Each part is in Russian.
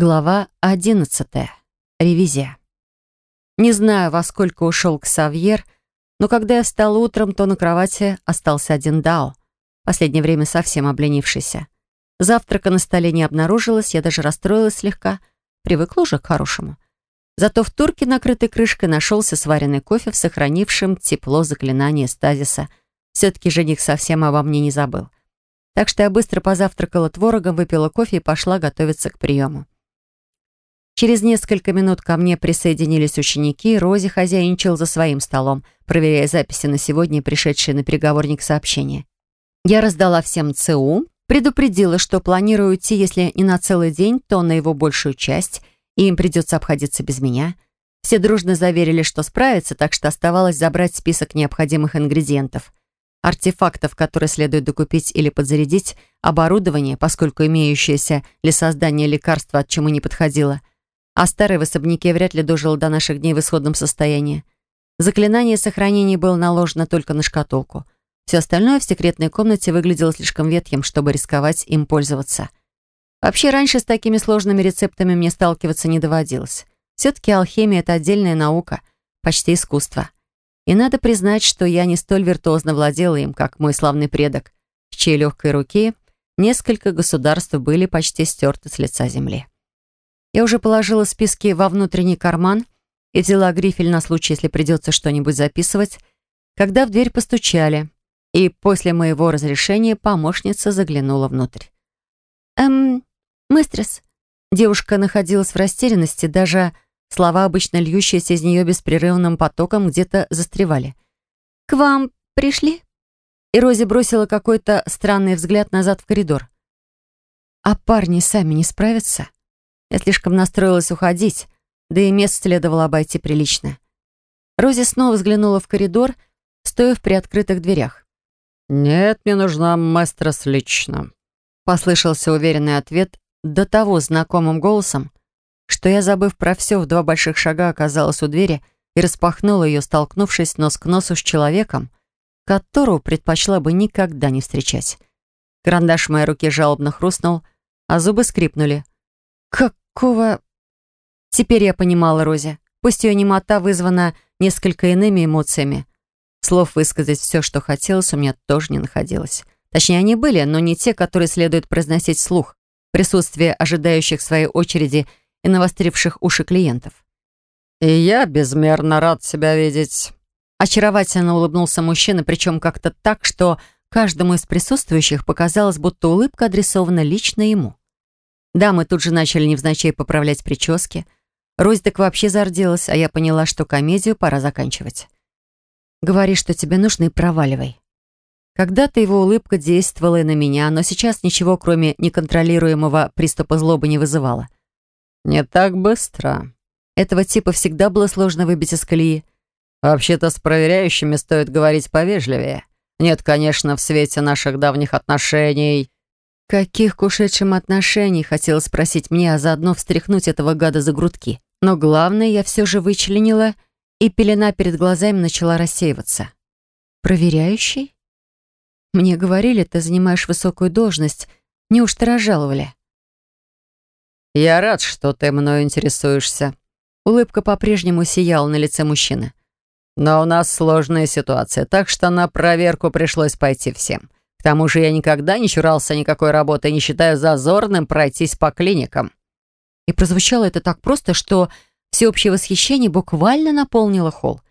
Глава одиннадцатая. Ревизия. Не знаю, во сколько ушел Ксавьер, но когда я встала утром, то на кровати остался один Дао, последнее время совсем обленившийся. Завтрака на столе не обнаружилось, я даже расстроилась слегка, привыкла уже к хорошему. Зато в турке, накрытой крышкой, нашелся сваренный кофе в сохранившем тепло заклинание стазиса. Все-таки жених совсем обо мне не забыл. Так что я быстро позавтракала творогом, выпила кофе и пошла готовиться к приему. Через несколько минут ко мне присоединились ученики, Рози хозяйничал за своим столом, проверяя записи на сегодня, пришедшие на переговорник сообщения. Я раздала всем ЦУ, предупредила, что планирую уйти, если не на целый день, то на его большую часть, и им придется обходиться без меня. Все дружно заверили, что справятся, так что оставалось забрать список необходимых ингредиентов. Артефактов, которые следует докупить или подзарядить, оборудование, поскольку имеющееся для создания лекарства от чему не подходило – а старый в особняке вряд ли дожил до наших дней в исходном состоянии. Заклинание сохранения было наложено только на шкатулку. Все остальное в секретной комнате выглядело слишком ветхим, чтобы рисковать им пользоваться. Вообще, раньше с такими сложными рецептами мне сталкиваться не доводилось. Все-таки алхимия — это отдельная наука, почти искусство. И надо признать, что я не столь виртуозно владела им, как мой славный предок, с чьей легкой руки несколько государств были почти стерты с лица земли. Я уже положила списки во внутренний карман и взяла грифель на случай, если придется что-нибудь записывать, когда в дверь постучали, и после моего разрешения помощница заглянула внутрь. «Эм, мыстрес». Девушка находилась в растерянности, даже слова, обычно льющиеся из нее беспрерывным потоком, где-то застревали. «К вам пришли?» И Рози бросила какой-то странный взгляд назад в коридор. «А парни сами не справятся?» Я слишком настроилась уходить, да и место следовало обойти прилично. Рози снова взглянула в коридор, стоя в приоткрытых дверях. «Нет, мне нужна мастерс лично», — послышался уверенный ответ до того знакомым голосом, что я, забыв про все, в два больших шага оказалась у двери и распахнула ее, столкнувшись нос к носу с человеком, которого предпочла бы никогда не встречать. Карандаш в моей руке жалобно хрустнул, а зубы скрипнули. «Какого...» Теперь я понимала Рози. Пусть ее немота вызвана несколько иными эмоциями. Слов высказать все, что хотелось, у меня тоже не находилось. Точнее, они были, но не те, которые следует произносить вслух. Присутствие ожидающих своей очереди и навостривших уши клиентов. «И я безмерно рад себя видеть». Очаровательно улыбнулся мужчина, причем как-то так, что каждому из присутствующих показалось, будто улыбка адресована лично ему. Да, мы тут же начали невзначай поправлять прически. Так вообще зарделась, а я поняла, что комедию пора заканчивать. «Говори, что тебе нужно, и проваливай». Когда-то его улыбка действовала и на меня, но сейчас ничего, кроме неконтролируемого приступа злобы, не вызывала. «Не так быстро». Этого типа всегда было сложно выбить из колеи. «Вообще-то с проверяющими стоит говорить повежливее. Нет, конечно, в свете наших давних отношений...» Каких к ушедшим отношений, хотела спросить мне, а заодно встряхнуть этого гада за грудки. Но главное я все же вычленила, и пелена перед глазами начала рассеиваться. «Проверяющий?» «Мне говорили, ты занимаешь высокую должность. Неужто разжаловали?» «Я рад, что ты мной интересуешься». Улыбка по-прежнему сияла на лице мужчины. «Но у нас сложная ситуация, так что на проверку пришлось пойти всем. К тому же я никогда не чурался никакой работы и не считаю зазорным пройтись по клиникам». И прозвучало это так просто, что всеобщее восхищение буквально наполнило холл.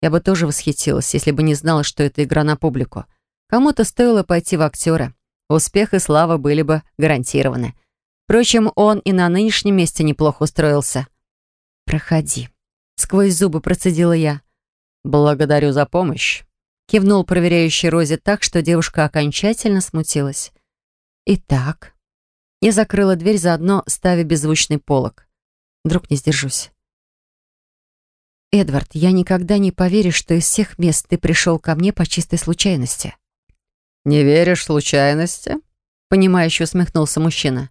Я бы тоже восхитилась, если бы не знала, что это игра на публику. Кому-то стоило пойти в актеры. Успех и слава были бы гарантированы. Впрочем, он и на нынешнем месте неплохо устроился. «Проходи», — сквозь зубы процедила я. «Благодарю за помощь». Кивнул проверяющий Розе так, что девушка окончательно смутилась. «Итак...» Я закрыла дверь, заодно ставя беззвучный полог. Вдруг не сдержусь. «Эдвард, я никогда не поверю, что из всех мест ты пришел ко мне по чистой случайности». «Не веришь случайности?» Понимающе усмехнулся мужчина.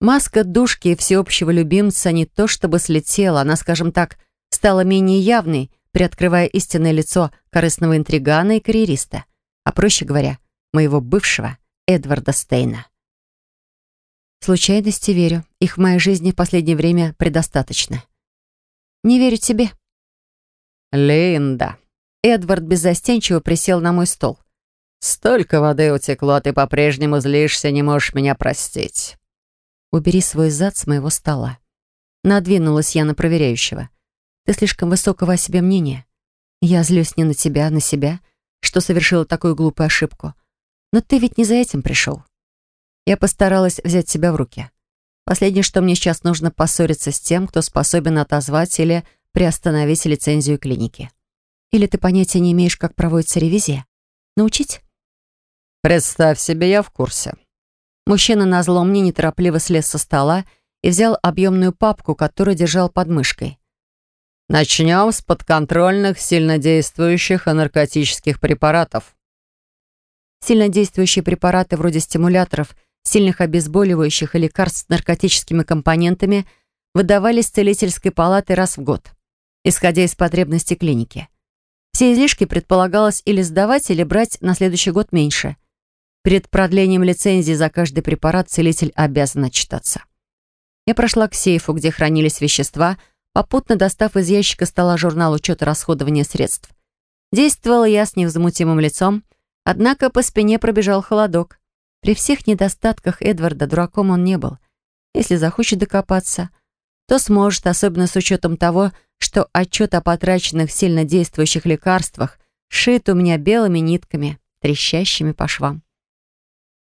Маска душки и всеобщего любимца не то чтобы слетела, она, скажем так, стала менее явной, приоткрывая истинное лицо корыстного интригана и карьериста, а проще говоря, моего бывшего Эдварда Стейна. Случайности верю. Их в моей жизни в последнее время предостаточно. Не верю тебе. Линда. Эдвард беззастенчиво присел на мой стол. Столько воды утекло, ты по-прежнему злишься, не можешь меня простить. Убери свой зад с моего стола. Надвинулась я на проверяющего. Ты слишком высокого о себе мнения. Я злюсь не на тебя, а на себя, что совершила такую глупую ошибку. Но ты ведь не за этим пришел. Я постаралась взять себя в руки. Последнее, что мне сейчас нужно, поссориться с тем, кто способен отозвать или приостановить лицензию клиники. Или ты понятия не имеешь, как проводится ревизия? Научить? Представь себе, я в курсе. Мужчина назло мне неторопливо слез со стола и взял объемную папку, которую держал под мышкой. Начнем с подконтрольных сильнодействующих и наркотических препаратов. Сильнодействующие препараты вроде стимуляторов, сильных обезболивающих и лекарств с наркотическими компонентами выдавались целительской палатой раз в год, исходя из потребностей клиники. Все излишки предполагалось или сдавать, или брать на следующий год меньше. Перед продлением лицензии за каждый препарат целитель обязан отчитаться. Я прошла к сейфу, где хранились вещества, попутно достав из ящика стола журнал учета расходования средств. Действовала я с невозмутимым лицом, однако по спине пробежал холодок. При всех недостатках Эдварда дураком он не был. Если захочет докопаться, то сможет, особенно с учетом того, что отчет о потраченных сильно действующих лекарствах шит у меня белыми нитками, трещащими по швам.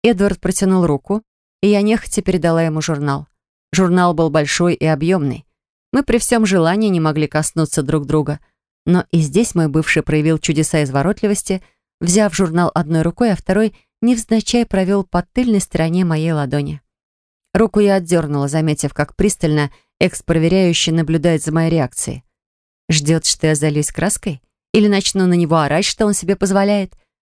Эдвард протянул руку, и я нехотя передала ему журнал. Журнал был большой и объемный. Мы при всем желании не могли коснуться друг друга. Но и здесь мой бывший проявил чудеса изворотливости, взяв журнал одной рукой, а второй невзначай провел по тыльной стороне моей ладони. Руку я отдернула, заметив, как пристально экс-проверяющий наблюдает за моей реакцией. Ждет, что я зальюсь краской? Или начну на него орать, что он себе позволяет?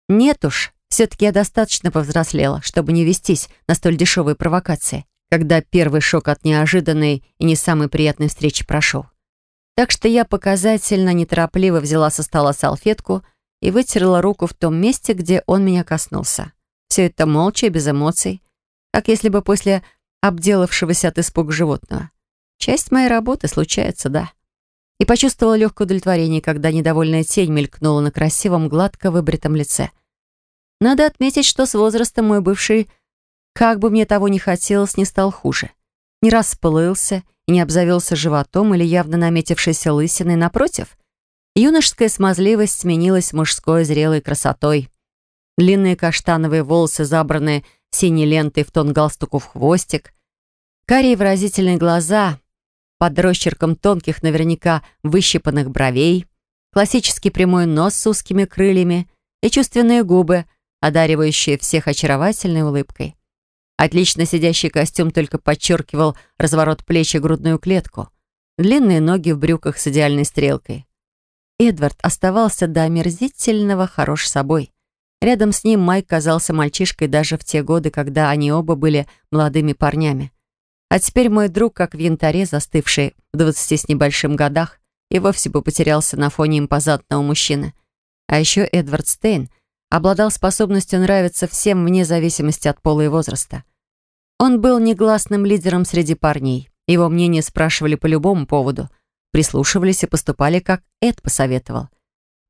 Нет уж, все-таки я достаточно повзрослела, чтобы не вестись на столь дешевые провокации когда первый шок от неожиданной и не самой приятной встречи прошел. Так что я показательно, неторопливо взяла со стола салфетку и вытерла руку в том месте, где он меня коснулся. Все это молча и без эмоций, как если бы после обделавшегося от испуга животного. Часть моей работы случается, да. И почувствовала легкое удовлетворение, когда недовольная тень мелькнула на красивом, гладко выбритом лице. Надо отметить, что с возрастом мой бывший как бы мне того не хотелось, не стал хуже. Не расплылся и не обзавелся животом или явно наметившейся лысиной. Напротив, юношеская смазливость сменилась мужской зрелой красотой. Длинные каштановые волосы, забранные синей лентой в тон галстуку в хвостик, карие выразительные глаза под росчерком тонких, наверняка выщипанных бровей, классический прямой нос с узкими крыльями и чувственные губы, одаривающие всех очаровательной улыбкой. Отлично сидящий костюм только подчеркивал разворот плеч и грудную клетку. Длинные ноги в брюках с идеальной стрелкой. Эдвард оставался до омерзительного хорош собой. Рядом с ним Майк казался мальчишкой даже в те годы, когда они оба были молодыми парнями. А теперь мой друг, как в янтаре, застывший в двадцати с небольшим годах, и вовсе бы потерялся на фоне импозантного мужчины. А еще Эдвард Стейн обладал способностью нравиться всем вне зависимости от пола и возраста. Он был негласным лидером среди парней. Его мнение спрашивали по любому поводу. Прислушивались и поступали, как Эд посоветовал.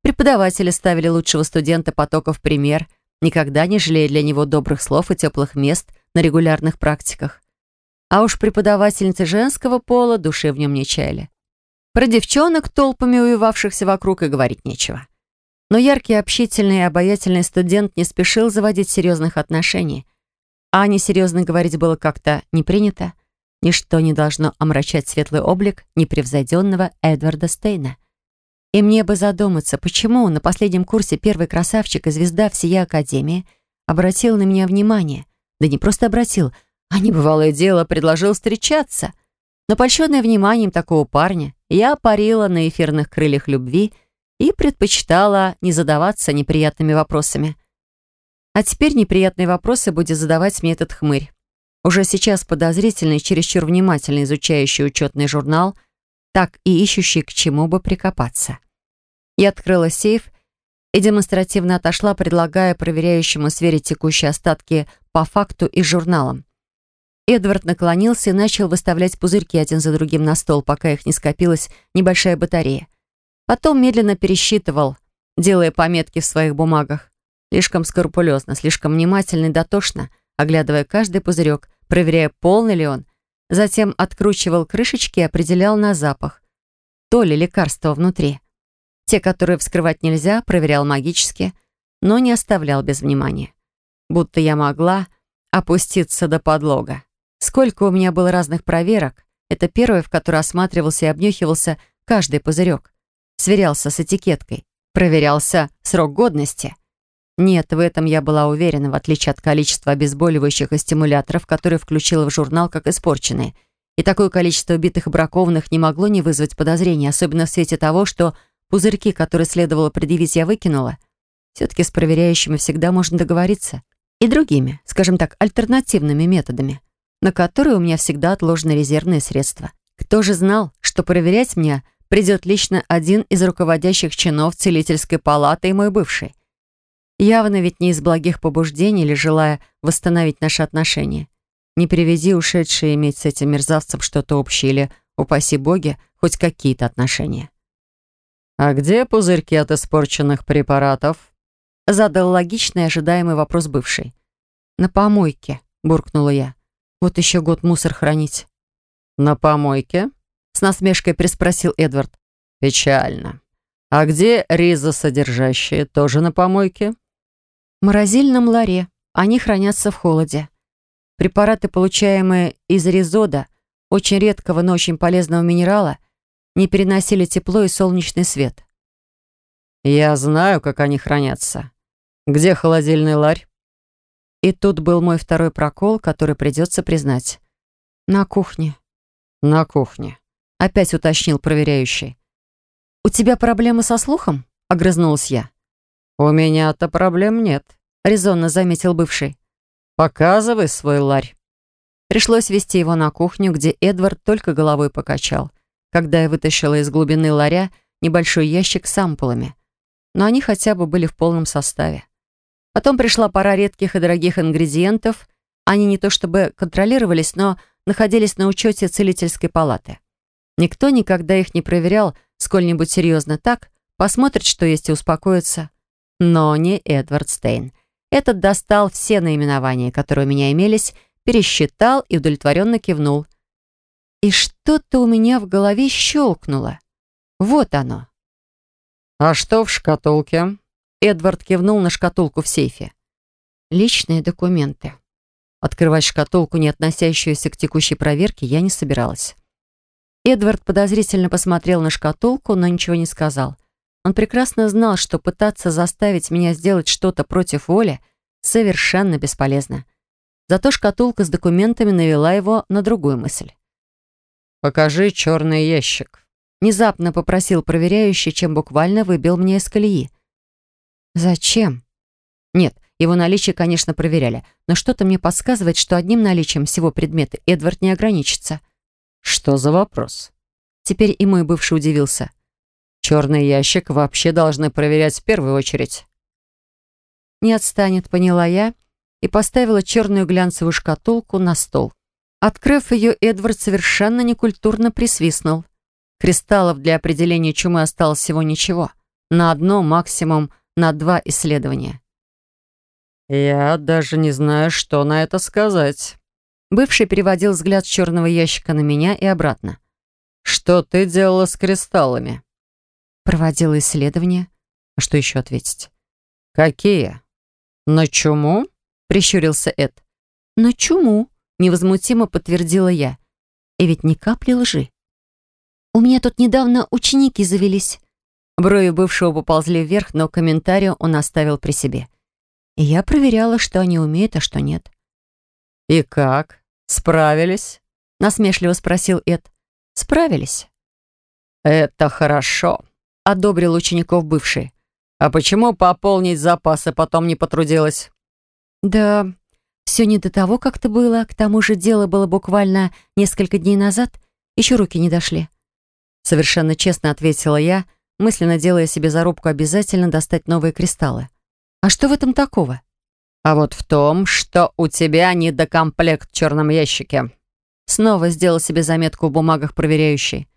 Преподаватели ставили лучшего студента потока в пример, никогда не жалея для него добрых слов и теплых мест на регулярных практиках. А уж преподавательницы женского пола души в нем не чаяли. Про девчонок, толпами уевавшихся вокруг, и говорить нечего. Но яркий, общительный и обаятельный студент не спешил заводить серьезных отношений. А несерьезно говорить было как-то не принято. Ничто не должно омрачать светлый облик непревзойденного Эдварда Стейна. И мне бы задуматься, почему на последнем курсе первый красавчик и звезда всей Академии обратил на меня внимание. Да не просто обратил, а небывалое дело предложил встречаться. Но польщенная вниманием такого парня, я парила на эфирных крыльях любви и предпочитала не задаваться неприятными вопросами. А теперь неприятные вопросы будет задавать мне этот хмырь. Уже сейчас подозрительный, чересчур внимательно изучающий учетный журнал, так и ищущий, к чему бы прикопаться. Я открыла сейф и демонстративно отошла, предлагая проверяющему сверить текущие остатки по факту и журналом. Эдвард наклонился и начал выставлять пузырьки один за другим на стол, пока их не скопилась небольшая батарея. Потом медленно пересчитывал, делая пометки в своих бумагах. Слишком скрупулезно, слишком внимательно и дотошно, оглядывая каждый пузырек, проверяя, полный ли он. Затем откручивал крышечки и определял на запах. То ли лекарство внутри. Те, которые вскрывать нельзя, проверял магически, но не оставлял без внимания. Будто я могла опуститься до подлога. Сколько у меня было разных проверок. Это первое, в которой осматривался и обнюхивался каждый пузырек. Сверялся с этикеткой. Проверялся срок годности. Нет, в этом я была уверена, в отличие от количества обезболивающих и стимуляторов, которые включила в журнал как испорченные. И такое количество убитых бракованных не могло не вызвать подозрений, особенно в свете того, что пузырьки, которые следовало предъявить, я выкинула. Все-таки с проверяющими всегда можно договориться. И другими, скажем так, альтернативными методами на которые у меня всегда отложены резервные средства. Кто же знал, что проверять меня придет лично один из руководящих чинов целительской палаты и мой бывший? Явно ведь не из благих побуждений или желая восстановить наши отношения. Не приведи ушедшие иметь с этим мерзавцем что-то общее или, упаси боги, хоть какие-то отношения. «А где пузырьки от испорченных препаратов?» Задал логичный ожидаемый вопрос бывший. «На помойке», — буркнула я. Вот еще год мусор хранить. «На помойке?» — с насмешкой приспросил Эдвард. «Печально. А где ризосодержащие? Тоже на помойке?» «В морозильном ларе. Они хранятся в холоде. Препараты, получаемые из ризода, очень редкого, но очень полезного минерала, не переносили тепло и солнечный свет». «Я знаю, как они хранятся. Где холодильный ларь?» И тут был мой второй прокол, который придется признать. На кухне. На кухне. Опять уточнил проверяющий. «У тебя проблемы со слухом?» — огрызнулась я. «У меня-то проблем нет», — резонно заметил бывший. «Показывай свой ларь». Пришлось вести его на кухню, где Эдвард только головой покачал, когда я вытащила из глубины ларя небольшой ящик с ампулами. Но они хотя бы были в полном составе. Потом пришла пора редких и дорогих ингредиентов. Они не то чтобы контролировались, но находились на учете целительской палаты. Никто никогда их не проверял сколь-нибудь серьезно так, посмотрит, что есть, и успокоится. Но не Эдвард Стейн. Этот достал все наименования, которые у меня имелись, пересчитал и удовлетворенно кивнул. И что-то у меня в голове щелкнуло. Вот оно. «А что в шкатулке?» Эдвард кивнул на шкатулку в сейфе. Личные документы. Открывать шкатулку, не относящуюся к текущей проверке, я не собиралась. Эдвард подозрительно посмотрел на шкатулку, но ничего не сказал. Он прекрасно знал, что пытаться заставить меня сделать что-то против воли совершенно бесполезно. Зато шкатулка с документами навела его на другую мысль. «Покажи черный ящик», — внезапно попросил проверяющий, чем буквально выбил меня из колеи. Зачем? Нет, его наличие, конечно, проверяли, но что-то мне подсказывает, что одним наличием всего предмета Эдвард не ограничится. Что за вопрос? Теперь и мой бывший удивился. Черный ящик вообще должны проверять в первую очередь. Не отстанет, поняла я, и поставила черную глянцевую шкатулку на стол. Открыв ее, Эдвард совершенно некультурно присвистнул. Кристаллов для определения чумы осталось всего ничего. На одно, максимум, на два исследования. «Я даже не знаю, что на это сказать». Бывший переводил взгляд с черного ящика на меня и обратно. «Что ты делала с кристаллами?» Проводила исследования. А что еще ответить? «Какие? На чуму?» — прищурился Эд. «На чуму», — невозмутимо подтвердила я. И ведь ни капли лжи. «У меня тут недавно ученики завелись», Брови бывшего поползли вверх, но комментарию он оставил при себе. И я проверяла, что они умеют, а что нет. «И как? Справились?» — насмешливо спросил Эд. «Справились». «Это хорошо», — одобрил учеников бывший. «А почему пополнить запасы потом не потрудилась?» «Да, все не до того как-то было. К тому же дело было буквально несколько дней назад. Еще руки не дошли». Совершенно честно ответила я, — мысленно делая себе зарубку обязательно достать новые кристаллы. А что в этом такого? «А вот в том, что у тебя недокомплект в черном ящике». Снова сделал себе заметку в бумагах проверяющий.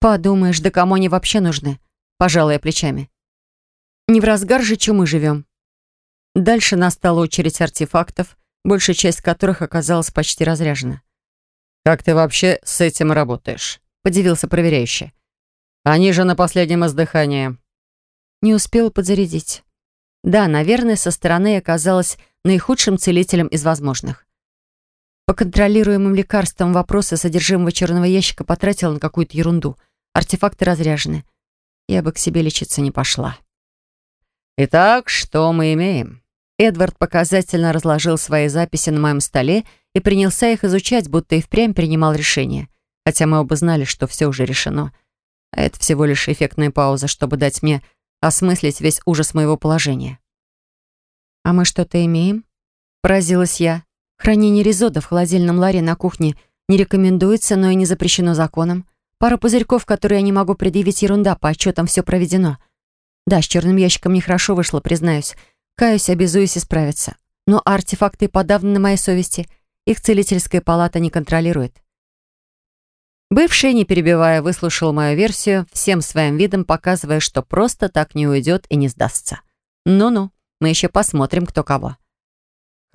«Подумаешь, да кому они вообще нужны?» Пожалуй, плечами. «Не в разгар же чумы живем». Дальше настала очередь артефактов, большая часть которых оказалась почти разряжена. «Как ты вообще с этим работаешь?» — подивился проверяющий. «Они же на последнем издыхании». Не успела подзарядить. Да, наверное, со стороны оказалась наихудшим целителем из возможных. По контролируемым лекарствам вопросы содержимого черного ящика потратила на какую-то ерунду. Артефакты разряжены. Я бы к себе лечиться не пошла. «Итак, что мы имеем?» Эдвард показательно разложил свои записи на моем столе и принялся их изучать, будто и впрямь принимал решение. Хотя мы оба знали, что все уже решено. А это всего лишь эффектная пауза, чтобы дать мне осмыслить весь ужас моего положения. «А мы что-то имеем?» Поразилась я. Хранение ризода в холодильном ларе на кухне не рекомендуется, но и не запрещено законом. Пара пузырьков, которые я не могу предъявить, ерунда, по отчетам все проведено. Да, с черным ящиком нехорошо вышло, признаюсь. Каюсь, обязуюсь исправиться. Но артефакты подавны на моей совести. Их целительская палата не контролирует. Бывший, не перебивая, выслушал мою версию, всем своим видом показывая, что просто так не уйдет и не сдастся. Ну-ну, мы еще посмотрим, кто кого.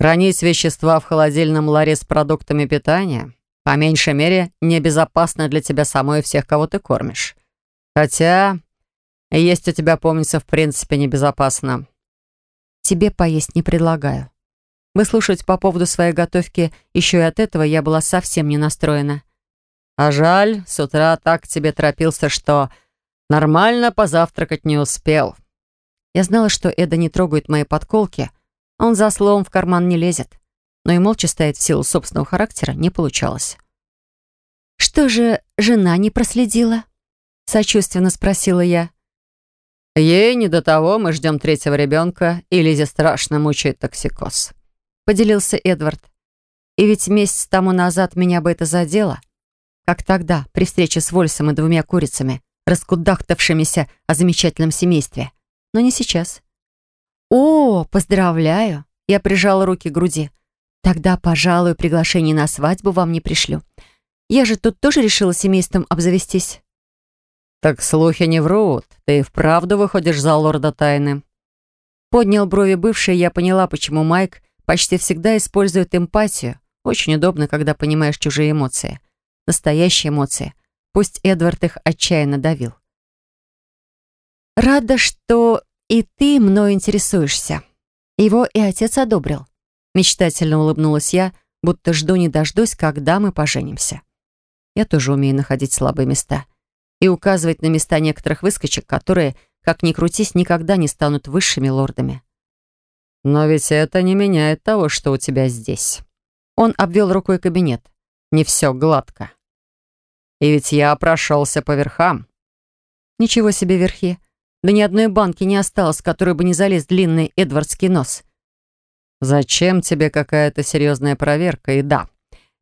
Хранить вещества в холодильном ларе с продуктами питания, по меньшей мере, небезопасно для тебя самой и всех, кого ты кормишь. Хотя, есть у тебя, помнится, в принципе, небезопасно. Тебе поесть не предлагаю. Выслушивать по поводу своей готовки еще и от этого я была совсем не настроена. А жаль, с утра так тебе торопился, что нормально позавтракать не успел. Я знала, что Эда не трогает мои подколки. Он за словом в карман не лезет. Но и молча стоять в силу собственного характера не получалось. «Что же жена не проследила?» Сочувственно спросила я. Ей не до того, мы ждем третьего ребенка, и Лизе страшно мучает токсикоз. Поделился Эдвард. И ведь месяц тому назад меня бы это задело. Как тогда, при встрече с Вольсом и двумя курицами, раскудахтавшимися о замечательном семействе. Но не сейчас. «О, поздравляю!» Я прижала руки к груди. «Тогда, пожалуй, приглашение на свадьбу вам не пришлю. Я же тут тоже решила семейством обзавестись». «Так слухи не врут. Ты и вправду выходишь за лорда тайны». Поднял брови бывший, я поняла, почему Майк почти всегда использует эмпатию. Очень удобно, когда понимаешь чужие эмоции настоящие эмоции. Пусть Эдвард их отчаянно давил. «Рада, что и ты мной интересуешься. Его и отец одобрил». Мечтательно улыбнулась я, будто жду не дождусь, когда мы поженимся. Я тоже умею находить слабые места и указывать на места некоторых выскочек, которые, как ни крутись, никогда не станут высшими лордами. «Но ведь это не меняет того, что у тебя здесь». Он обвел рукой кабинет. «Не все гладко». И ведь я прошелся по верхам. Ничего себе верхи. Да ни одной банки не осталось, в которой бы не залез длинный эдвардский нос. Зачем тебе какая-то серьезная проверка? И да,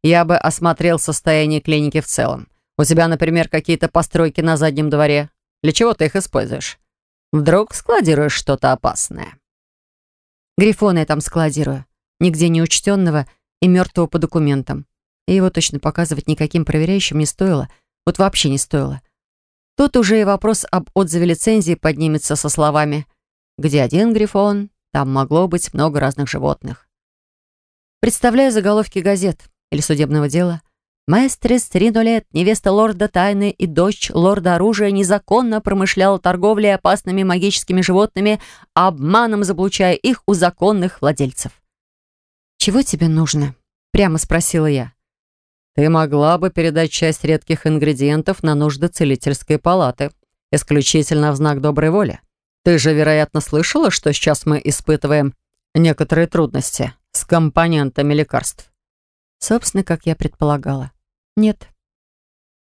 я бы осмотрел состояние клиники в целом. У тебя, например, какие-то постройки на заднем дворе. Для чего ты их используешь? Вдруг складируешь что-то опасное? Грифона я там складирую. Нигде не учтенного и мертвого по документам. И его точно показывать никаким проверяющим не стоило. Вот вообще не стоило. Тут уже и вопрос об отзыве лицензии поднимется со словами «Где один грифон, там могло быть много разных животных». Представляю заголовки газет или судебного дела. Мэстрис, 30 лет, невеста лорда тайны и дочь лорда оружия незаконно промышляла торговлей опасными магическими животными, обманом заблучая их у законных владельцев. «Чего тебе нужно?» — прямо спросила я. Ты могла бы передать часть редких ингредиентов на нужды целительской палаты, исключительно в знак доброй воли. Ты же, вероятно, слышала, что сейчас мы испытываем некоторые трудности с компонентами лекарств? Собственно, как я предполагала. Нет.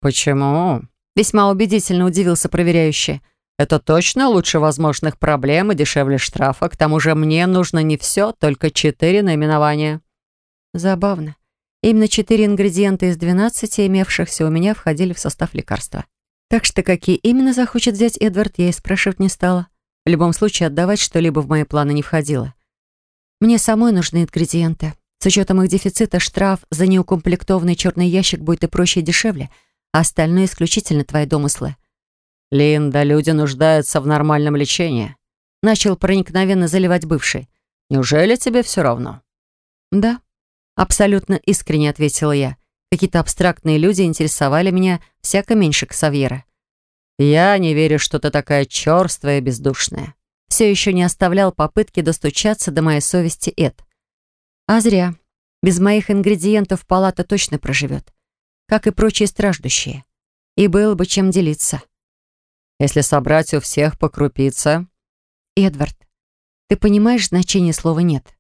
Почему? Весьма убедительно удивился проверяющий. Это точно лучше возможных проблем и дешевле штрафа. К тому же мне нужно не все, только четыре наименования. Забавно. Именно четыре ингредиента из 12, имевшихся у меня, входили в состав лекарства. Так что какие именно захочет взять Эдвард, я и спрашивать не стала. В любом случае, отдавать что-либо в мои планы не входило. Мне самой нужны ингредиенты. С учетом их дефицита штраф за неукомплектованный черный ящик будет и проще, и дешевле, а остальное исключительно твои домыслы. «Линда, люди нуждаются в нормальном лечении», — начал проникновенно заливать бывший. «Неужели тебе все равно?» «Да», — абсолютно искренне ответила я. Какие-то абстрактные люди интересовали меня всяко меньше Ксавьера. «Я не верю, что ты такая черствая и бездушная». Все еще не оставлял попытки достучаться до моей совести Эд. А зря. Без моих ингредиентов палата точно проживет. Как и прочие страждущие. И было бы чем делиться. Если собрать у всех по крупице... Эдвард, ты понимаешь значение слова «нет»?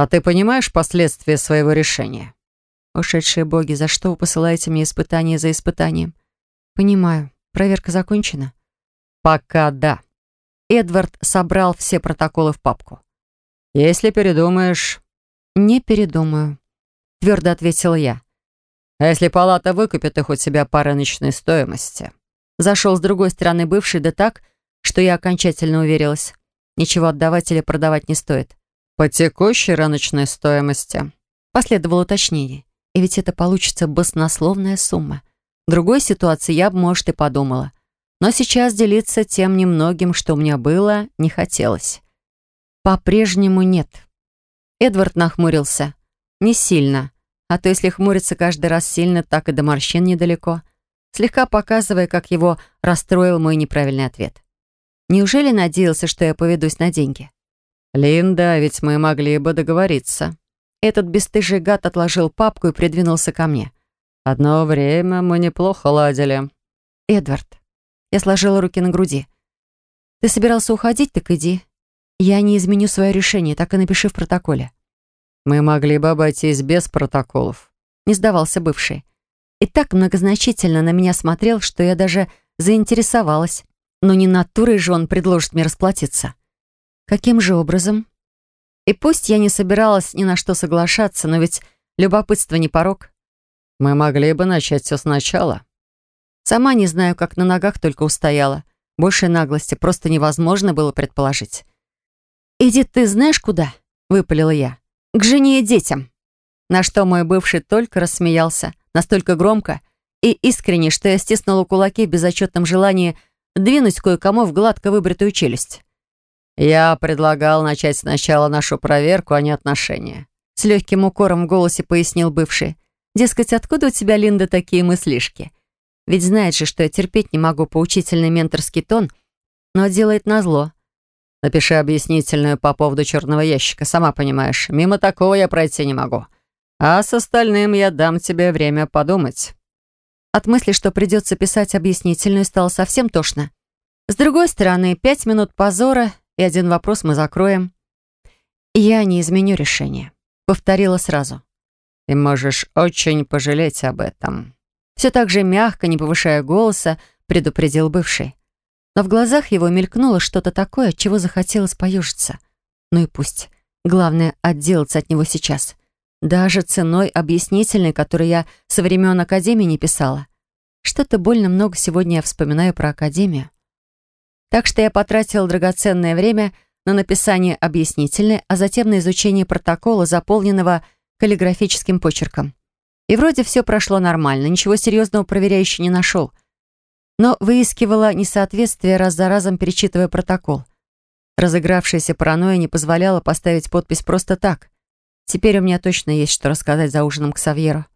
А ты понимаешь последствия своего решения? Ушедшие боги, за что вы посылаете мне испытание за испытанием? Понимаю. Проверка закончена? Пока да. Эдвард собрал все протоколы в папку. Если передумаешь... Не передумаю. Твердо ответила я. А если палата выкупит их у тебя по рыночной стоимости? Зашел с другой стороны бывший, да так, что я окончательно уверилась. Ничего отдавать или продавать не стоит. По текущей рыночной стоимости. Последовало уточнение. И ведь это получится баснословная сумма. В другой ситуации я бы, может, и подумала. Но сейчас делиться тем немногим, что у меня было, не хотелось. По-прежнему нет. Эдвард нахмурился. Не сильно. А то если хмурится каждый раз сильно, так и до морщин недалеко. Слегка показывая, как его расстроил мой неправильный ответ. Неужели надеялся, что я поведусь на деньги? «Линда, ведь мы могли бы договориться». Этот бесстыжий гад отложил папку и придвинулся ко мне. «Одно время мы неплохо ладили». «Эдвард». Я сложила руки на груди. «Ты собирался уходить, так иди. Я не изменю свое решение, так и напиши в протоколе». «Мы могли бы обойтись без протоколов», — не сдавался бывший. И так многозначительно на меня смотрел, что я даже заинтересовалась. Но не натурой же он предложит мне расплатиться. Каким же образом? И пусть я не собиралась ни на что соглашаться, но ведь любопытство не порог. Мы могли бы начать все сначала. Сама не знаю, как на ногах только устояла. Большей наглости просто невозможно было предположить. «Иди ты знаешь куда?» — выпалила я. «К жене и детям». На что мой бывший только рассмеялся, настолько громко и искренне, что я стиснула кулаки в безотчетном желании двинуть кое-кому в гладко выбритую челюсть. «Я предлагал начать сначала нашу проверку, а не отношения», с легким укором в голосе пояснил бывший. «Дескать, откуда у тебя, Линда, такие мыслишки? Ведь знает же, что я терпеть не могу поучительный менторский тон, но делает назло». «Напиши объяснительную по поводу черного ящика, сама понимаешь. Мимо такого я пройти не могу. А с остальным я дам тебе время подумать». От мысли, что придется писать объяснительную, стало совсем тошно. С другой стороны, пять минут позора и один вопрос мы закроем. «Я не изменю решение», — повторила сразу. «Ты можешь очень пожалеть об этом». Все так же мягко, не повышая голоса, предупредил бывший. Но в глазах его мелькнуло что-то такое, от чего захотелось поюжиться. Ну и пусть. Главное — отделаться от него сейчас. Даже ценой объяснительной, которую я со времен Академии не писала. Что-то больно много сегодня я вспоминаю про Академию. Так что я потратила драгоценное время на написание объяснительной, а затем на изучение протокола, заполненного каллиграфическим почерком. И вроде все прошло нормально, ничего серьезного проверяющий не нашел. Но выискивала несоответствие раз за разом, перечитывая протокол. Разыгравшаяся паранойя не позволяла поставить подпись просто так. Теперь у меня точно есть что рассказать за ужином к Савьеру.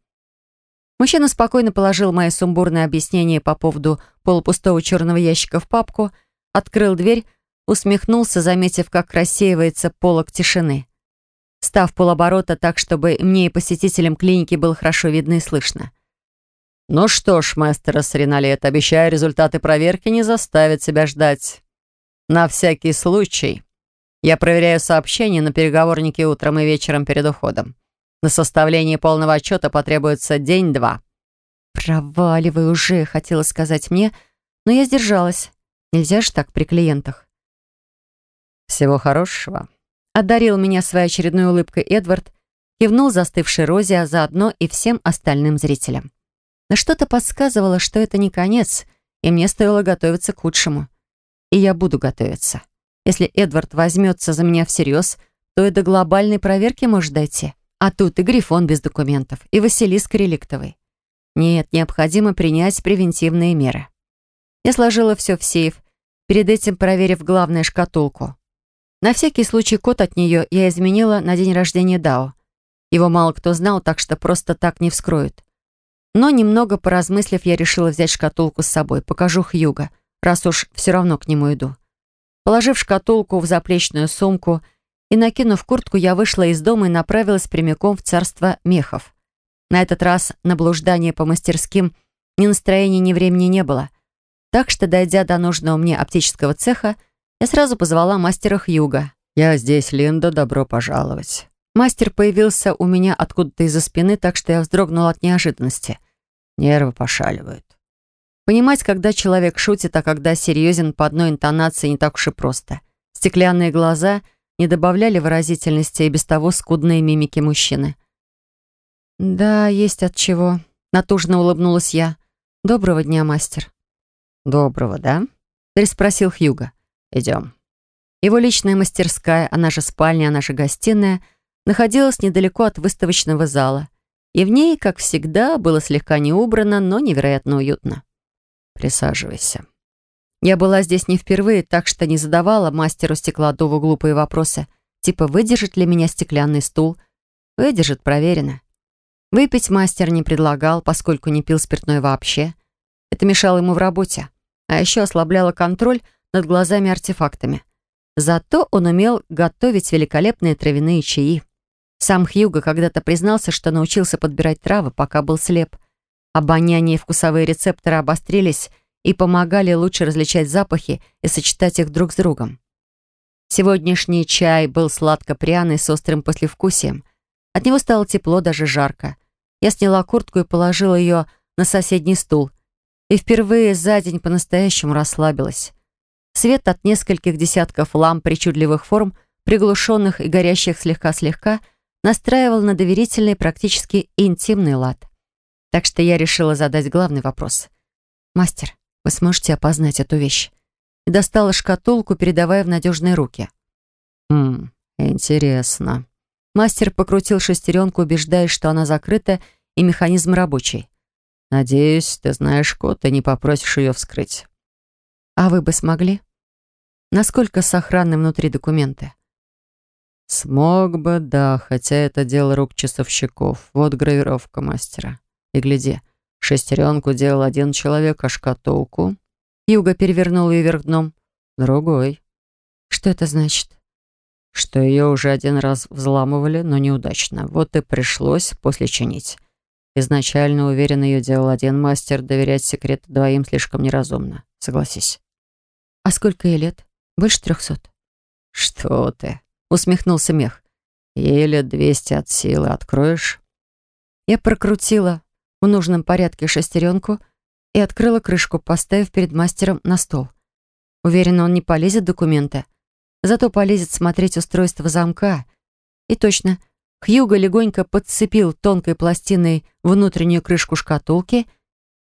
Мужчина спокойно положил мои сумбурные объяснения по поводу полупустого черного ящика в папку — открыл дверь, усмехнулся, заметив, как рассеивается полог тишины. Став полоборота так, чтобы мне и посетителям клиники было хорошо видно и слышно. «Ну что ж, мастер Сринолет, обещаю, результаты проверки не заставят себя ждать. На всякий случай. Я проверяю сообщения на переговорнике утром и вечером перед уходом. На составление полного отчета потребуется день-два». «Проваливай уже», — хотела сказать мне, но я сдержалась. Нельзя же так при клиентах. «Всего хорошего», — одарил меня своей очередной улыбкой Эдвард, кивнул застывшей Розе, а заодно и всем остальным зрителям. Но что-то подсказывало, что это не конец, и мне стоило готовиться к худшему. И я буду готовиться. Если Эдвард возьмется за меня всерьез, то и до глобальной проверки может дойти. А тут и Грифон без документов, и Василиск реликтовый. Нет, необходимо принять превентивные меры. Я сложила все в сейф, перед этим проверив главную шкатулку. На всякий случай код от нее я изменила на день рождения Дао. Его мало кто знал, так что просто так не вскроют. Но немного поразмыслив, я решила взять шкатулку с собой. Покажу Хьюга, раз уж все равно к нему иду. Положив шкатулку в заплечную сумку и накинув куртку, я вышла из дома и направилась прямиком в царство мехов. На этот раз на блуждание по мастерским ни настроения, ни времени не было. Так что, дойдя до нужного мне оптического цеха, я сразу позвала мастера Хьюга. «Я здесь, Линда, добро пожаловать». Мастер появился у меня откуда-то из-за спины, так что я вздрогнула от неожиданности. Нервы пошаливают. Понимать, когда человек шутит, а когда серьезен по одной интонации, не так уж и просто. Стеклянные глаза не добавляли выразительности и без того скудные мимики мужчины. «Да, есть от чего», — натужно улыбнулась я. «Доброго дня, мастер». «Доброго, да?» — переспросил Хьюга. «Идем». Его личная мастерская, она же спальня, она же гостиная, находилась недалеко от выставочного зала. И в ней, как всегда, было слегка не убрано, но невероятно уютно. «Присаживайся». Я была здесь не впервые, так что не задавала мастеру стеклодуву глупые вопросы, типа «выдержит ли меня стеклянный стул?» «Выдержит, проверено». Выпить мастер не предлагал, поскольку не пил спиртной вообще. Это мешало ему в работе а еще ослабляло контроль над глазами-артефактами. Зато он умел готовить великолепные травяные чаи. Сам Хьюго когда-то признался, что научился подбирать травы, пока был слеп. Обоняние и вкусовые рецепторы обострились и помогали лучше различать запахи и сочетать их друг с другом. Сегодняшний чай был сладко-пряный с острым послевкусием. От него стало тепло, даже жарко. Я сняла куртку и положила ее на соседний стул — и впервые за день по-настоящему расслабилась. Свет от нескольких десятков ламп причудливых форм, приглушенных и горящих слегка-слегка, настраивал на доверительный, практически интимный лад. Так что я решила задать главный вопрос. «Мастер, вы сможете опознать эту вещь?» И достала шкатулку, передавая в надежные руки. «Хм, интересно». Мастер покрутил шестеренку, убеждаясь, что она закрыта и механизм рабочий. Надеюсь, ты знаешь код и не попросишь ее вскрыть. А вы бы смогли? Насколько сохранны внутри документы? Смог бы, да, хотя это дело рук часовщиков. Вот гравировка мастера. И гляди, шестеренку делал один человек, а шкатулку... Юга перевернул ее вверх дном. Другой. Что это значит? Что ее уже один раз взламывали, но неудачно. Вот и пришлось после чинить. Изначально уверен, ее делал один мастер, доверять секрету двоим слишком неразумно. Согласись. А сколько ей лет? Больше трехсот? Что ты? Усмехнулся мех. Ей лет двести от силы. Откроешь? Я прокрутила в нужном порядке шестеренку и открыла крышку, поставив перед мастером на стол. Уверена, он не полезет документы, зато полезет смотреть устройство замка. И точно, Хьюго легонько подцепил тонкой пластиной внутреннюю крышку шкатулки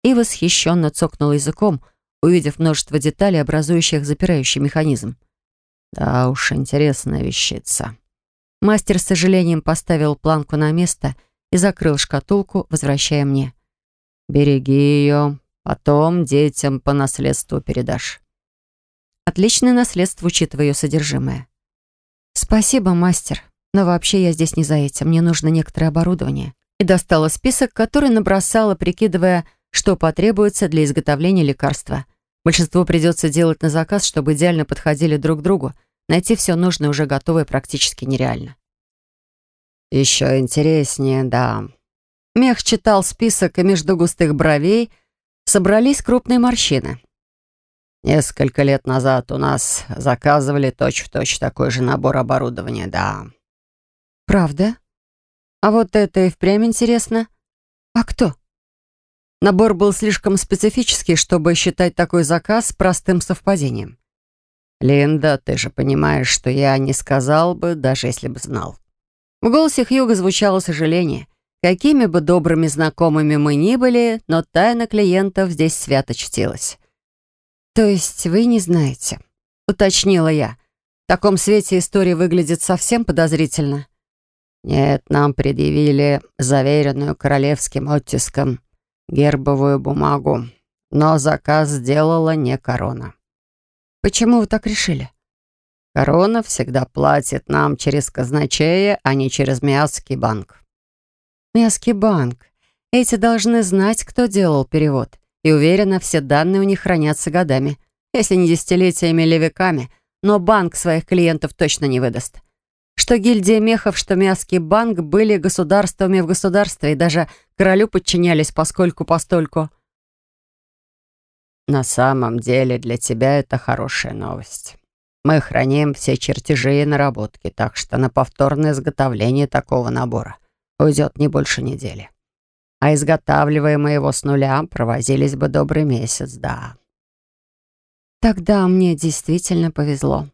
и восхищенно цокнул языком, увидев множество деталей, образующих запирающий механизм. «Да уж, интересная вещица». Мастер с сожалением поставил планку на место и закрыл шкатулку, возвращая мне. «Береги ее, потом детям по наследству передашь». Отличное наследство, учитывая ее содержимое. «Спасибо, мастер», но вообще я здесь не за этим. Мне нужно некоторое оборудование. И достала список, который набросала, прикидывая, что потребуется для изготовления лекарства. Большинство придется делать на заказ, чтобы идеально подходили друг к другу. Найти все нужное уже готовое практически нереально. Еще интереснее, да. Мех читал список, и между густых бровей собрались крупные морщины. Несколько лет назад у нас заказывали точь-в-точь точь такой же набор оборудования, да. Правда? А вот это и впрямь интересно. А кто? Набор был слишком специфический, чтобы считать такой заказ простым совпадением. «Линда, ты же понимаешь, что я не сказал бы, даже если бы знал». В голосе Хьюга звучало сожаление. Какими бы добрыми знакомыми мы ни были, но тайна клиентов здесь свято чтилась. «То есть вы не знаете?» — уточнила я. В таком свете история выглядит совсем подозрительно. Нет, нам предъявили заверенную королевским оттиском гербовую бумагу, но заказ сделала не корона. Почему вы так решили? Корона всегда платит нам через казначея, а не через Миасский банк. Миасский банк. Эти должны знать, кто делал перевод. И уверена, все данные у них хранятся годами, если не десятилетиями или веками, но банк своих клиентов точно не выдаст. Что гильдия мехов, что Миасский банк были государствами в государстве и даже королю подчинялись поскольку-постольку. На самом деле для тебя это хорошая новость. Мы храним все чертежи и наработки, так что на повторное изготовление такого набора уйдет не больше недели. А изготавливая мы его с нуля, провозились бы добрый месяц, да. Тогда мне действительно повезло.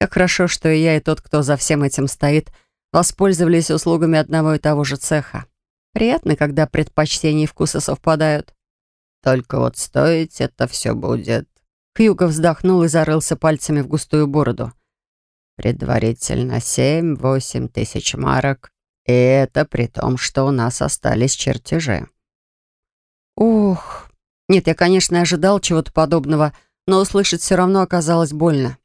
Как хорошо, что и я, и тот, кто за всем этим стоит, воспользовались услугами одного и того же цеха. Приятно, когда предпочтения и вкусы совпадают. Только вот стоить это все будет Хьюго вздохнул и зарылся пальцами в густую бороду. «Предварительно семь-восемь тысяч марок. И это при том, что у нас остались чертежи». «Ух! Нет, я, конечно, ожидал чего-то подобного, но услышать все равно оказалось больно.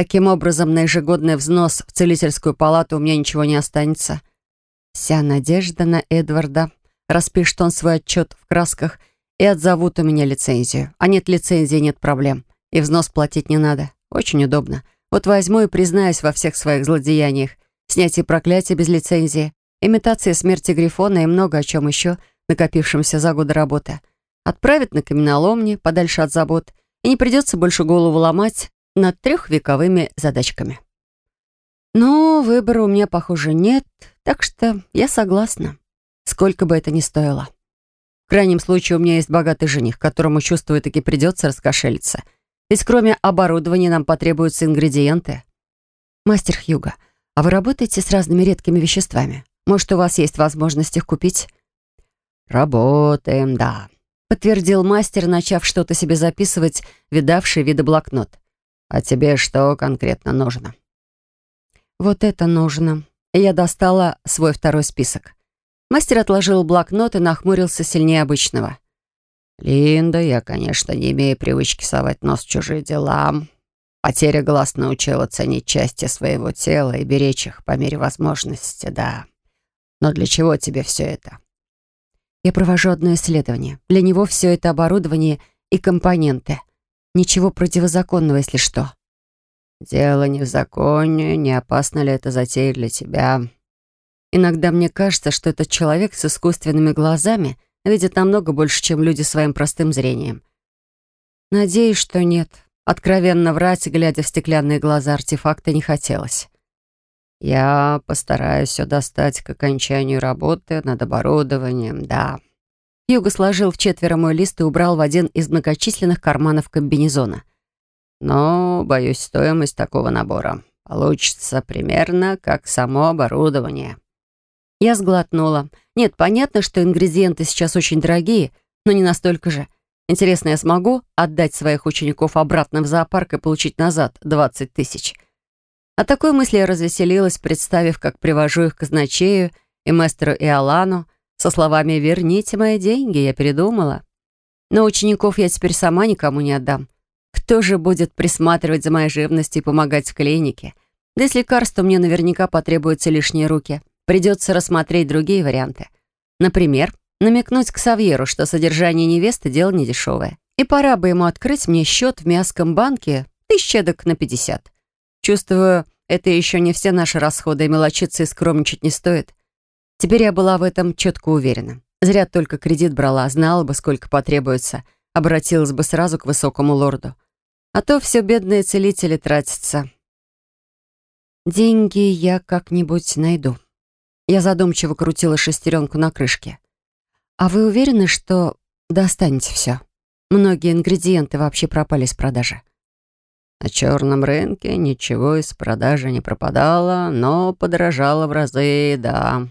Таким образом, на ежегодный взнос в целительскую палату у меня ничего не останется. Вся надежда на Эдварда. Распишет он свой отчет в красках — и отзовут у меня лицензию. А нет лицензии, нет проблем. И взнос платить не надо. Очень удобно. Вот возьму и признаюсь во всех своих злодеяниях. Снятие проклятия без лицензии, имитация смерти Грифона и много о чем еще, накопившемся за годы работы. Отправят на каменоломни, подальше от забот, и не придется больше голову ломать над трехвековыми задачками. Но выбора у меня, похоже, нет, так что я согласна, сколько бы это ни стоило. В крайнем случае, у меня есть богатый жених, которому, чувствую, таки придется раскошелиться. Ведь кроме оборудования нам потребуются ингредиенты. Мастер Хьюга, а вы работаете с разными редкими веществами? Может, у вас есть возможность их купить? Работаем, да. Подтвердил мастер, начав что-то себе записывать, видавший виды блокнот. А тебе что конкретно нужно? Вот это нужно. Я достала свой второй список. Мастер отложил блокнот и нахмурился сильнее обычного. «Линда, я, конечно, не имею привычки совать нос в чужие дела. Потеря глаз научила ценить части своего тела и беречь их по мере возможности, да. Но для чего тебе все это?» «Я провожу одно исследование. Для него все это оборудование и компоненты. Ничего противозаконного, если что». «Дело не в законе. Не опасно ли это затея для тебя?» Иногда мне кажется, что этот человек с искусственными глазами видит намного больше, чем люди своим простым зрением. Надеюсь, что нет. Откровенно врать, глядя в стеклянные глаза артефакта, не хотелось. Я постараюсь все достать к окончанию работы над оборудованием, да. Юга сложил в четверо мой лист и убрал в один из многочисленных карманов комбинезона. Но, боюсь, стоимость такого набора получится примерно как само оборудование. Я сглотнула. Нет, понятно, что ингредиенты сейчас очень дорогие, но не настолько же. Интересно, я смогу отдать своих учеников обратно в зоопарк и получить назад 20 тысяч? От такой мысли я развеселилась, представив, как привожу их к казначею и мастеру Иолану со словами «Верните мои деньги, я передумала». Но учеников я теперь сама никому не отдам. Кто же будет присматривать за моей живностью и помогать в клинике? Да и с лекарством мне наверняка потребуются лишние руки. Придется рассмотреть другие варианты. Например, намекнуть к Савьеру, что содержание невесты — дело недешевое. И пора бы ему открыть мне счет в Мяском банке тысячедок на пятьдесят. Чувствую, это еще не все наши расходы, и мелочиться и скромничать не стоит. Теперь я была в этом четко уверена. Зря только кредит брала, знала бы, сколько потребуется, обратилась бы сразу к высокому лорду. А то все бедные целители тратятся. Деньги я как-нибудь найду. Я задумчиво крутила шестеренку на крышке. «А вы уверены, что достанете все? Многие ингредиенты вообще пропали с продажи». На черном рынке ничего из продажи не пропадало, но подорожало в разы, да.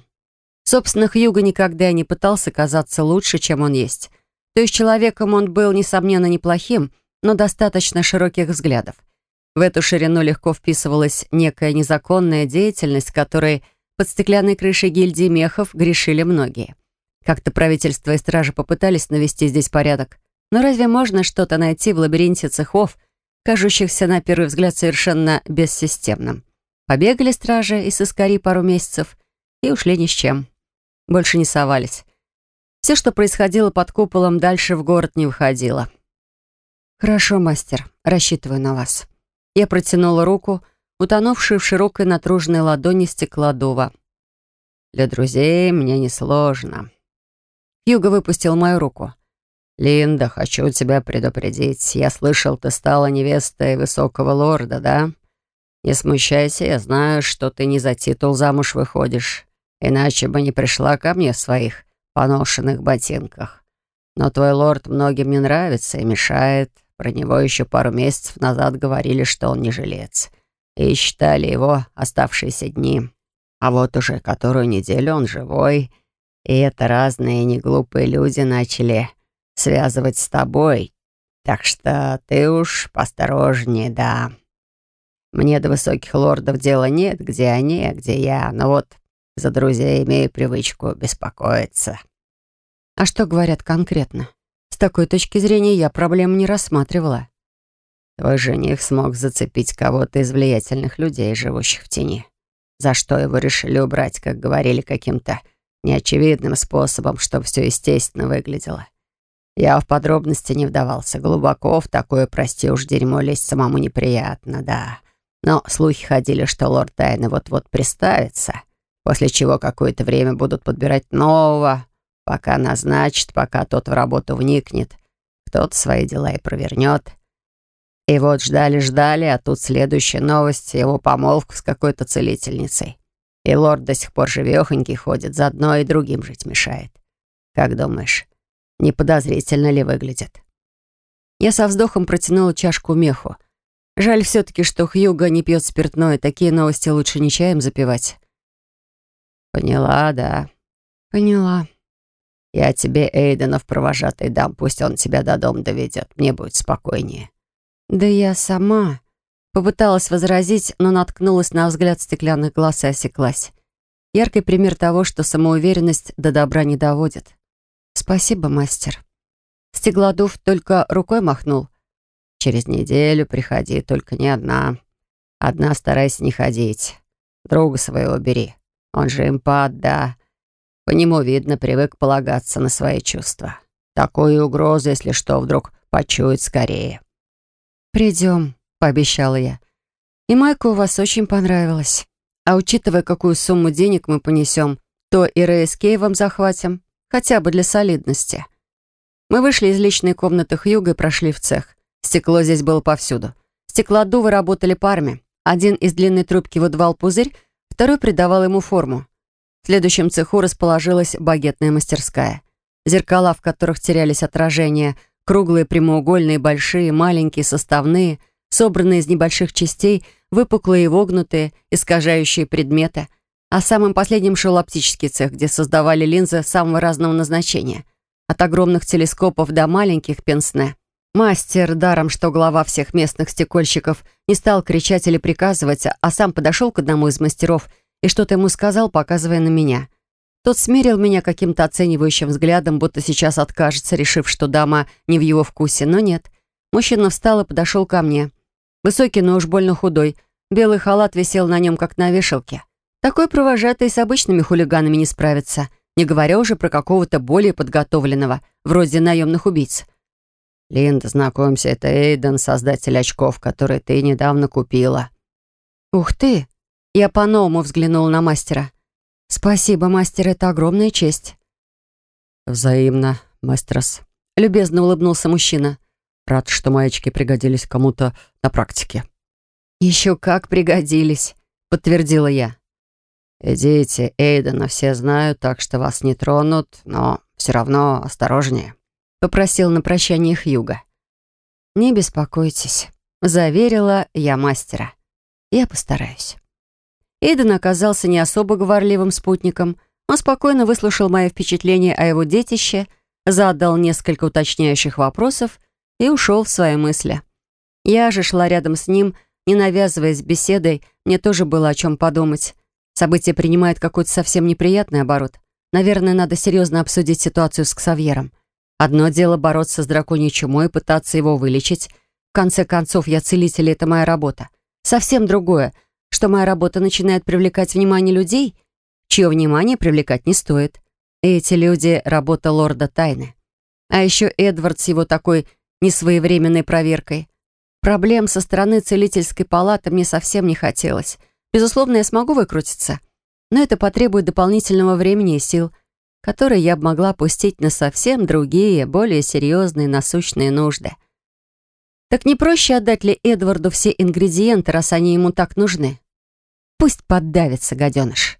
Собственно, Хьюго никогда не пытался казаться лучше, чем он есть. То есть человеком он был, несомненно, неплохим, но достаточно широких взглядов. В эту ширину легко вписывалась некая незаконная деятельность, которой под стеклянной крышей гильдии мехов грешили многие. Как-то правительство и стражи попытались навести здесь порядок. Но разве можно что-то найти в лабиринте цехов, кажущихся на первый взгляд совершенно бессистемным? Побегали стражи и сыскари пару месяцев и ушли ни с чем. Больше не совались. Все, что происходило под куполом, дальше в город не выходило. «Хорошо, мастер, рассчитываю на вас». Я протянула руку, утонувшую в широкой натруженной ладони стеклодува. «Для друзей мне несложно». Юга выпустил мою руку. «Линда, хочу тебя предупредить. Я слышал, ты стала невестой высокого лорда, да? Не смущайся, я знаю, что ты не за титул замуж выходишь, иначе бы не пришла ко мне в своих поношенных ботинках. Но твой лорд многим не нравится и мешает. Про него еще пару месяцев назад говорили, что он не жилец. И считали его оставшиеся дни. А вот уже которую неделю он живой. И это разные неглупые люди начали связывать с тобой. Так что ты уж посторожнее, да. Мне до высоких лордов дела нет, где они, а где я. Но вот за друзей имею привычку беспокоиться. А что говорят конкретно? С такой точки зрения я проблему не рассматривала. Твой жених смог зацепить кого-то из влиятельных людей, живущих в тени. За что его решили убрать, как говорили, каким-то неочевидным способом, чтобы все естественно выглядело. Я в подробности не вдавался. Глубоко в такое, прости уж, дерьмо лезть самому неприятно, да. Но слухи ходили, что лорд Тайны вот-вот приставится, после чего какое-то время будут подбирать нового, Пока назначит, пока тот в работу вникнет, кто-то свои дела и провернет. И вот ждали-ждали, а тут следующая новость — его помолвка с какой-то целительницей. И лорд до сих пор живехонький ходит, заодно и другим жить мешает. Как думаешь, не подозрительно ли выглядит? Я со вздохом протянула чашку меху. Жаль все-таки, что Хьюго не пьет спиртное, такие новости лучше не чаем запивать. Поняла, да. Поняла. Я тебе Эйдена в провожатый дам, пусть он тебя до дома доведет, мне будет спокойнее». «Да я сама...» Попыталась возразить, но наткнулась на взгляд стеклянных глаз и осеклась. Яркий пример того, что самоуверенность до добра не доводит. «Спасибо, мастер». Стеглодув только рукой махнул. «Через неделю приходи, только не одна. Одна старайся не ходить. Друга своего бери. Он же импат, да. По нему, видно, привык полагаться на свои чувства. Такую угрозу, если что, вдруг почует скорее. «Придем», — пообещала я. «И Майка у вас очень понравилась. А учитывая, какую сумму денег мы понесем, то и РСК вам захватим, хотя бы для солидности». Мы вышли из личной комнаты Хьюга и прошли в цех. Стекло здесь было повсюду. Стеклодувы работали парами. Один из длинной трубки выдавал пузырь, второй придавал ему форму. В следующем цеху расположилась багетная мастерская. Зеркала, в которых терялись отражения, круглые, прямоугольные, большие, маленькие, составные, собранные из небольших частей, выпуклые и вогнутые, искажающие предметы. А самым последним шел оптический цех, где создавали линзы самого разного назначения. От огромных телескопов до маленьких пенсне. Мастер, даром что глава всех местных стекольщиков, не стал кричать или приказывать, а сам подошел к одному из мастеров и что-то ему сказал, показывая на меня. Тот смерил меня каким-то оценивающим взглядом, будто сейчас откажется, решив, что дама не в его вкусе, но нет. Мужчина встал и подошел ко мне. Высокий, но уж больно худой. Белый халат висел на нем, как на вешалке. Такой провожатый с обычными хулиганами не справится, не говоря уже про какого-то более подготовленного, вроде наемных убийц. «Линда, знакомься, это Эйден, создатель очков, которые ты недавно купила». «Ух ты!» Я по-новому взглянула на мастера. «Спасибо, мастер, это огромная честь». «Взаимно, мастерс», — любезно улыбнулся мужчина. «Рад, что маячки пригодились кому-то на практике». «Еще как пригодились», — подтвердила я. «Идите, Эйдена все знают, так что вас не тронут, но все равно осторожнее», — попросил на прощание Хьюга. «Не беспокойтесь», — заверила я мастера. «Я постараюсь». Эйден оказался не особо говорливым спутником. Он спокойно выслушал мои впечатления о его детище, задал несколько уточняющих вопросов и ушел в свои мысли. Я же шла рядом с ним, не навязываясь беседой, мне тоже было о чем подумать. Событие принимает какой-то совсем неприятный оборот. Наверное, надо серьезно обсудить ситуацию с Ксавьером. Одно дело бороться с драконьей чумой и пытаться его вылечить. В конце концов, я целитель, это моя работа. Совсем другое, что моя работа начинает привлекать внимание людей, чье внимание привлекать не стоит. Эти люди — работа лорда Тайны. А еще Эдвард с его такой несвоевременной проверкой. Проблем со стороны целительской палаты мне совсем не хотелось. Безусловно, я смогу выкрутиться, но это потребует дополнительного времени и сил — которые я могла пустить на совсем другие, более серьезные насущные нужды. Так не проще отдать ли Эдварду все ингредиенты, раз они ему так нужны? Пусть поддавится гаденыш.